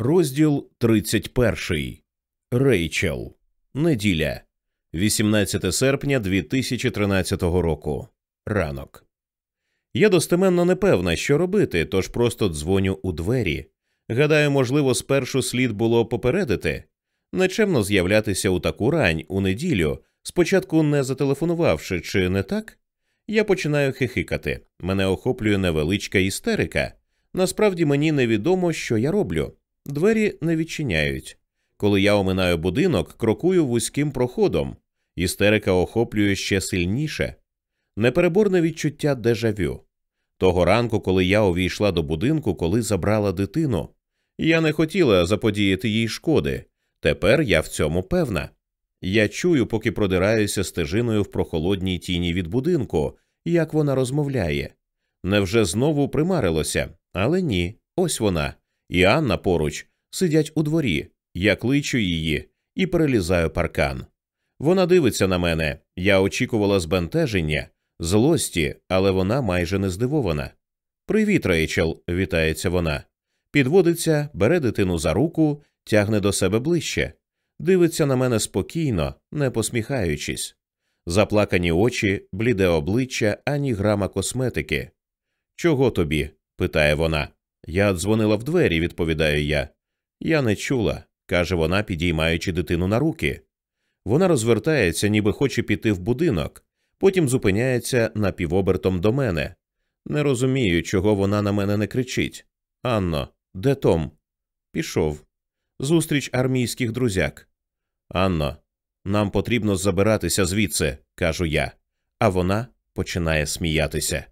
Розділ 31. Рейчел. Неділя. 18 серпня 2013 року. Ранок. Я достеменно не певна, що робити, тож просто дзвоню у двері. Гадаю, можливо, спершу слід було попередити. Нечемно з'являтися у таку рань у неділю, спочатку не зателефонувавши, чи не так? Я починаю хихикати. Мене охоплює невеличка істерика. Насправді мені невідомо, що я роблю. Двері не відчиняють. Коли я оминаю будинок, крокую вузьким проходом. Істерика охоплює ще сильніше. Непереборне відчуття дежавю. Того ранку, коли я увійшла до будинку, коли забрала дитину. Я не хотіла заподіяти їй шкоди. Тепер я в цьому певна. Я чую, поки продираюся стежиною в прохолодній тіні від будинку, як вона розмовляє. Невже знову примарилося? Але ні, ось вона. І Анна поруч сидять у дворі. Я кличу її і перелізаю паркан. Вона дивиться на мене. Я очікувала збентеження, злості, але вона майже не здивована. Привіт, Рейчел, вітається вона. Підводиться, бере дитину за руку, тягне до себе ближче, дивиться на мене спокійно, не посміхаючись. Заплакані очі, бліде обличчя, ані грама косметики. Чого тобі? питає вона. Я дзвонила в двері, відповідаю я. Я не чула, каже вона, підіймаючи дитину на руки. Вона розвертається, ніби хоче піти в будинок, потім зупиняється напівобертом до мене. Не розумію, чого вона на мене не кричить. Анно, де Том? Пішов. Зустріч армійських друзяк. Анно, нам потрібно забиратися звідси, кажу я, а вона починає сміятися.